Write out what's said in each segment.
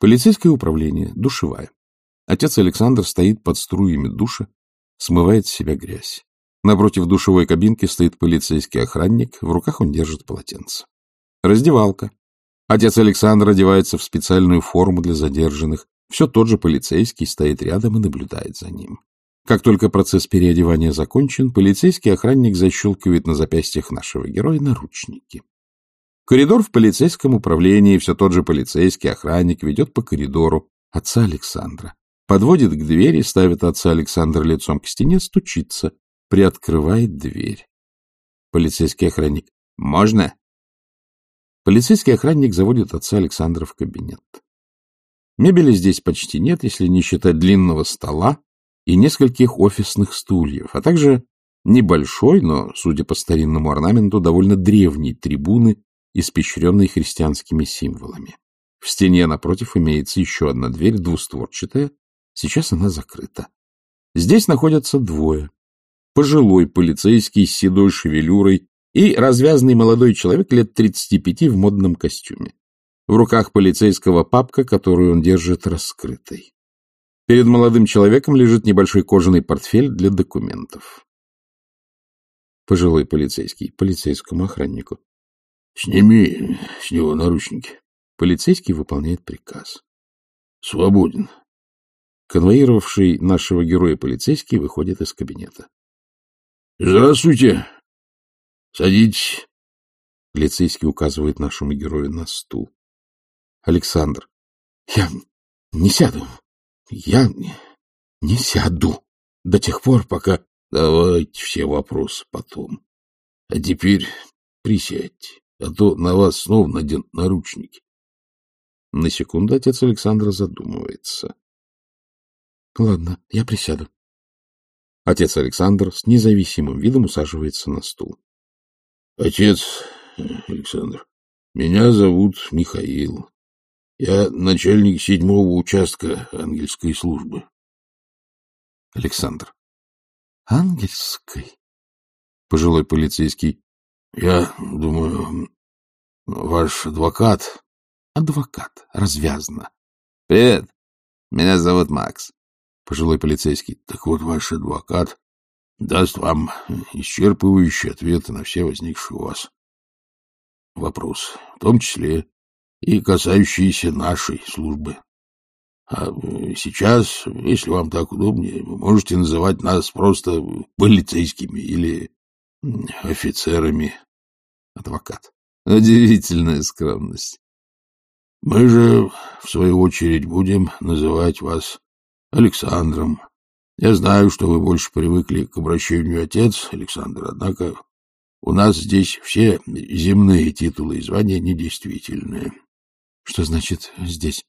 Полицейское управление, душевая. Отец Александр стоит под струями душа, смывает с себя грязь. Напротив душевой кабинки стоит полицейский охранник, в руках он держит полотенце. Раздевалка. Отец Александр одевается в специальную форму для задержанных. Все тот же полицейский стоит рядом и наблюдает за ним. Как только процесс переодевания закончен, полицейский охранник защелкивает на запястьях нашего героя наручники. Коридор в полицейском управлении, все тот же полицейский охранник ведет по коридору отца Александра. Подводит к двери, ставит отца Александра лицом к стене, стучится, приоткрывает дверь. Полицейский охранник. «Можно?» Полицейский охранник заводит отца Александра в кабинет. Мебели здесь почти нет, если не считать длинного стола и нескольких офисных стульев, а также небольшой, но, судя по старинному орнаменту, довольно древней трибуны, испещренной христианскими символами. В стене напротив имеется еще одна дверь, двустворчатая, сейчас она закрыта. Здесь находятся двое. Пожилой полицейский с седой шевелюрой и развязный молодой человек лет 35 в модном костюме. В руках полицейского папка, которую он держит раскрытой. Перед молодым человеком лежит небольшой кожаный портфель для документов. Пожилой полицейский, полицейскому охраннику. — Сними с него наручники. Полицейский выполняет приказ. — Свободен. Конвоировавший нашего героя полицейский выходит из кабинета. — Здравствуйте. Садитесь. Полицейский указывает нашему герою на стул. Александр. — Я не сяду. Я не сяду до тех пор, пока... Давайте все вопросы потом. А теперь присядьте, а то на вас снова наденут наручники. На секунду отец Александра задумывается. — Ладно, я присяду. Отец Александр с независимым видом усаживается на стул. — Отец Александр, меня зовут Михаил. Я начальник седьмого участка ангельской службы. Александр. Ангельской? Пожилой полицейский. Я думаю, ваш адвокат... Адвокат. Развязно. Привет. Меня зовут Макс. Пожилой полицейский. Так вот, ваш адвокат даст вам исчерпывающие ответы на все возникшие у вас вопросы, в том числе и касающиеся нашей службы. А сейчас, если вам так удобнее, вы можете называть нас просто полицейскими или офицерами. Адвокат. Удивительная скромность. Мы же, в свою очередь, будем называть вас Александром. Я знаю, что вы больше привыкли к обращению отец, Александр, однако у нас здесь все земные титулы и звания недействительные. Что значит здесь?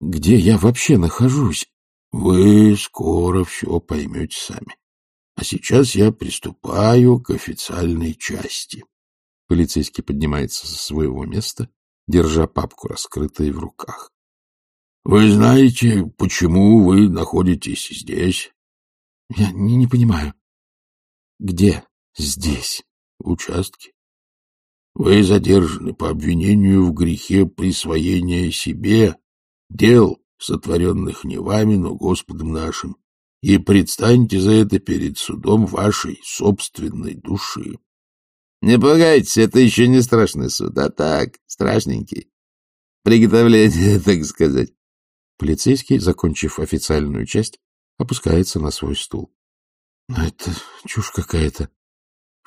Где я вообще нахожусь? Вы скоро все поймете сами. А сейчас я приступаю к официальной части. Полицейский поднимается со своего места, держа папку раскрытой в руках. Вы знаете, почему вы находитесь здесь? Я не, не понимаю. Где здесь? Участки. Вы задержаны по обвинению в грехе присвоения себе дел, сотворенных не вами, но Господом нашим, и предстаньте за это перед судом вашей собственной души. Не пугайтесь, это еще не страшный суд, а так, страшненький. Приготовление, так сказать. Полицейский, закончив официальную часть, опускается на свой стул. — Это чушь какая-то,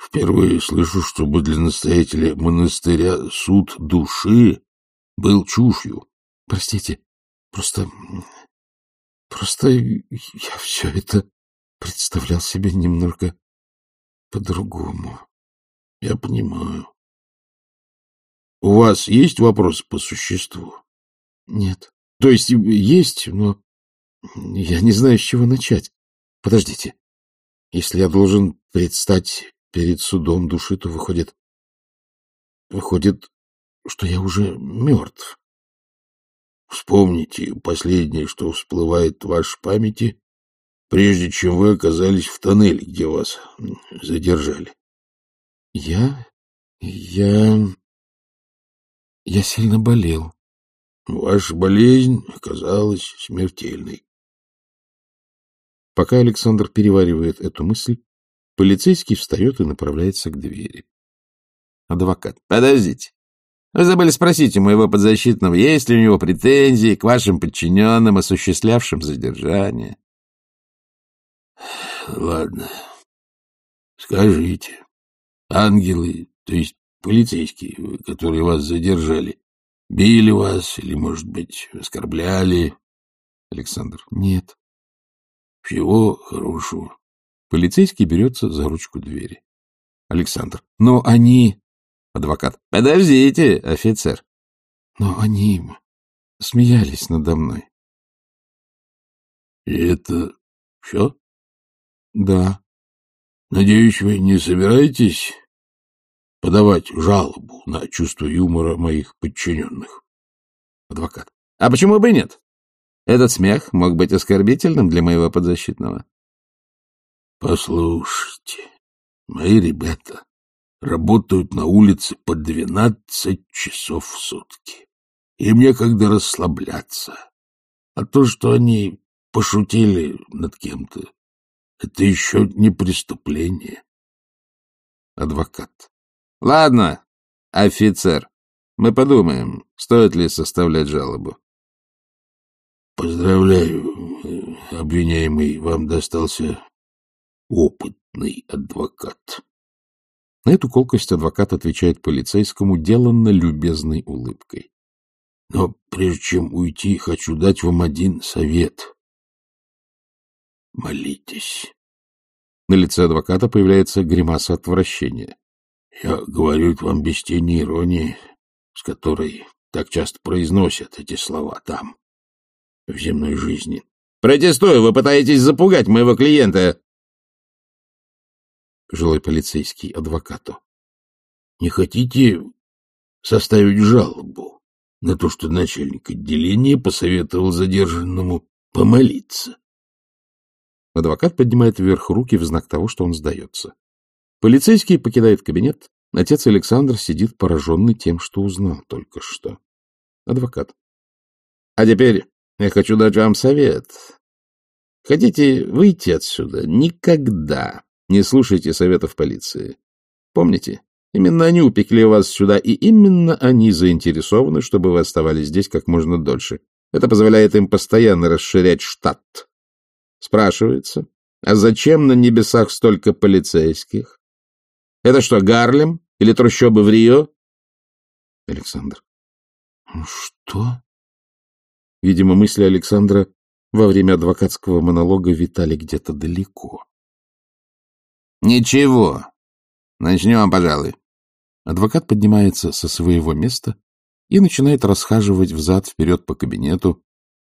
Впервые слышу, чтобы для настоятеля монастыря суд души был чушью. Простите, просто... Просто я все это представлял себе немного по-другому. Я понимаю. У вас есть вопрос по существу? Нет. То есть есть, но я не знаю, с чего начать. Подождите. Если я должен предстать перед судом души, то выходит... Выходит, что я уже мертв. Вспомните последнее, что всплывает в вашей памяти, прежде чем вы оказались в тоннеле, где вас задержали. Я... я... Я сильно болел. ваша болезнь оказалась смертельной. Пока Александр переваривает эту мысль, полицейский встает и направляется к двери. Адвокат. Подождите. Вы забыли спросить у моего подзащитного, есть ли у него претензии к вашим подчиненным, осуществлявшим задержание. Ладно. Скажите, ангелы, то есть полицейские, которые вас задержали, били вас или, может быть, оскорбляли? Александр. Нет. Всего хорошего. Полицейский берется за ручку двери. Александр. Но они... Адвокат. Подождите, офицер. Но они смеялись надо мной. И это все? Да. Надеюсь, вы не собираетесь подавать жалобу на чувство юмора моих подчиненных? Адвокат. А почему бы нет? Этот смех мог быть оскорбительным для моего подзащитного. Послушайте, мои ребята работают на улице по двенадцать часов в сутки. Им некогда расслабляться. А то, что они пошутили над кем-то, это еще не преступление. Адвокат. Ладно, офицер, мы подумаем, стоит ли составлять жалобу. Поздравляю, обвиняемый, вам достался опытный адвокат. На эту колкость адвокат отвечает полицейскому деланно любезной улыбкой. Но прежде чем уйти, хочу дать вам один совет. Молитесь. На лице адвоката появляется гримаса отвращения. Я говорю это вам без тени иронии, с которой так часто произносят эти слова там, в земной жизни. Протестую, вы пытаетесь запугать моего клиента. Жилой полицейский адвокату. Не хотите составить жалобу на то, что начальник отделения посоветовал задержанному помолиться? Адвокат поднимает вверх руки в знак того, что он сдается. Полицейский покидает кабинет. Отец Александр сидит пораженный тем, что узнал только что. Адвокат. — А теперь я хочу дать вам совет. Хотите выйти отсюда? Никогда не слушайте советов полиции. Помните, именно они упекли вас сюда, и именно они заинтересованы, чтобы вы оставались здесь как можно дольше. Это позволяет им постоянно расширять штат. Спрашивается, а зачем на небесах столько полицейских? Это что, Гарлем или трущобы в Рио? Александр. Что? Видимо, мысли Александра во время адвокатского монолога витали где-то далеко. Ничего. Начнем, пожалуй. Адвокат поднимается со своего места и начинает расхаживать взад-вперед по кабинету.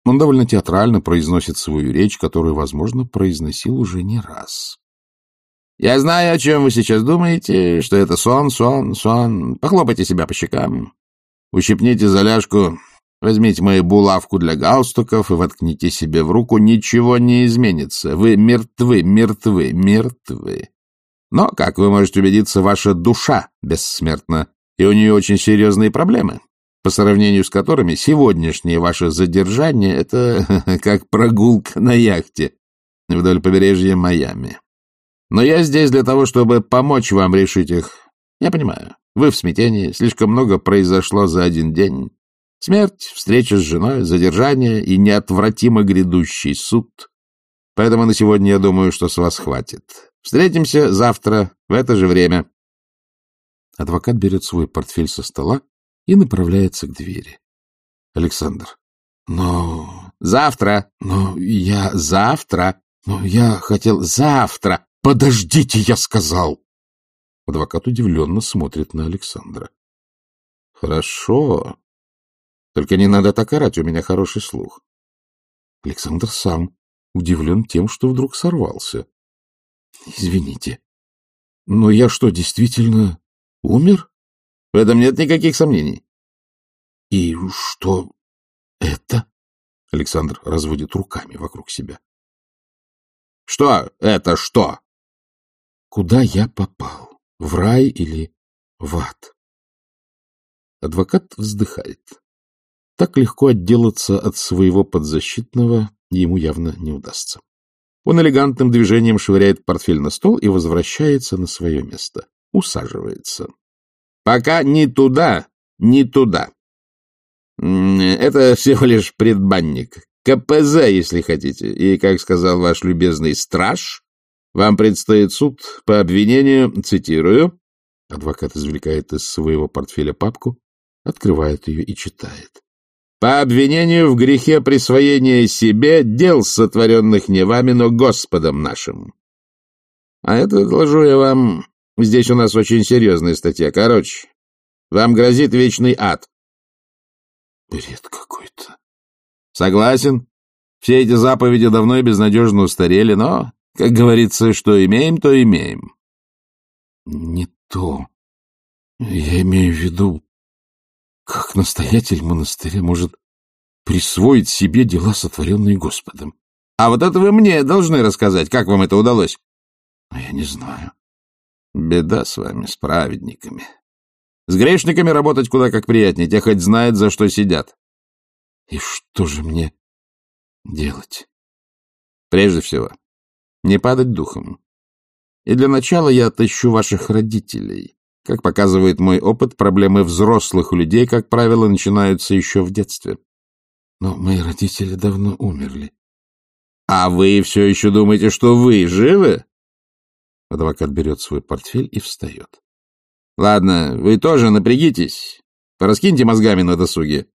Он довольно театрально произносит свою речь, которую, возможно, произносил уже не раз. «Я знаю, о чем вы сейчас думаете, что это сон, сон, сон. Похлопайте себя по щекам, ущипните заляжку, Возьмите мою булавку для галстуков и воткните себе в руку. Ничего не изменится. Вы мертвы, мертвы, мертвы. Но, как вы можете убедиться, ваша душа бессмертна, и у нее очень серьезные проблемы, по сравнению с которыми сегодняшнее ваше задержание — это как прогулка на яхте вдоль побережья Майами. Но я здесь для того, чтобы помочь вам решить их. Я понимаю, вы в смятении, слишком много произошло за один день. Смерть, встреча с женой, задержание и неотвратимо грядущий суд. Поэтому на сегодня я думаю, что с вас хватит. Встретимся завтра в это же время. Адвокат берет свой портфель со стола и направляется к двери. Александр. Но... Завтра. Но я... Завтра. Но я хотел... Завтра. Подождите, я сказал. Адвокат удивленно смотрит на Александра. Хорошо. Только не надо так орать, у меня хороший слух. Александр сам удивлен тем, что вдруг сорвался. — Извините, но я что, действительно умер? В этом нет никаких сомнений. — И что это? Александр разводит руками вокруг себя. — Что это что? — Куда я попал? В рай или в ад? Адвокат вздыхает. так легко отделаться от своего подзащитного ему явно не удастся. Он элегантным движением швыряет портфель на стол и возвращается на свое место. Усаживается. Пока не туда, не туда. Это всего лишь предбанник. КПЗ, если хотите. И, как сказал ваш любезный страж, вам предстоит суд по обвинению, цитирую. Адвокат извлекает из своего портфеля папку, открывает ее и читает. По обвинению в грехе присвоения себе дел, сотворенных не вами, но Господом нашим. А это, доложу я вам, здесь у нас очень серьезная статья. Короче, вам грозит вечный ад. Бред какой-то. Согласен. Все эти заповеди давно и безнадежно устарели, но, как говорится, что имеем, то имеем. Не то. Я имею в виду, как настоятель монастыря может присвоить себе дела, сотворенные Господом. А вот это вы мне должны рассказать, как вам это удалось. А я не знаю. Беда с вами, с праведниками. С грешниками работать куда как приятнее, те хоть знают, за что сидят. И что же мне делать? Прежде всего, не падать духом. И для начала я отыщу ваших родителей. Как показывает мой опыт, проблемы взрослых людей, как правило, начинаются еще в детстве. Но мои родители давно умерли. А вы все еще думаете, что вы живы? Адвокат берет свой портфель и встает. Ладно, вы тоже напрягитесь. Пораскиньте мозгами на досуге.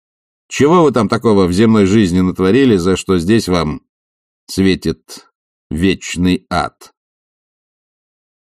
Чего вы там такого в земной жизни натворили, за что здесь вам светит вечный ад?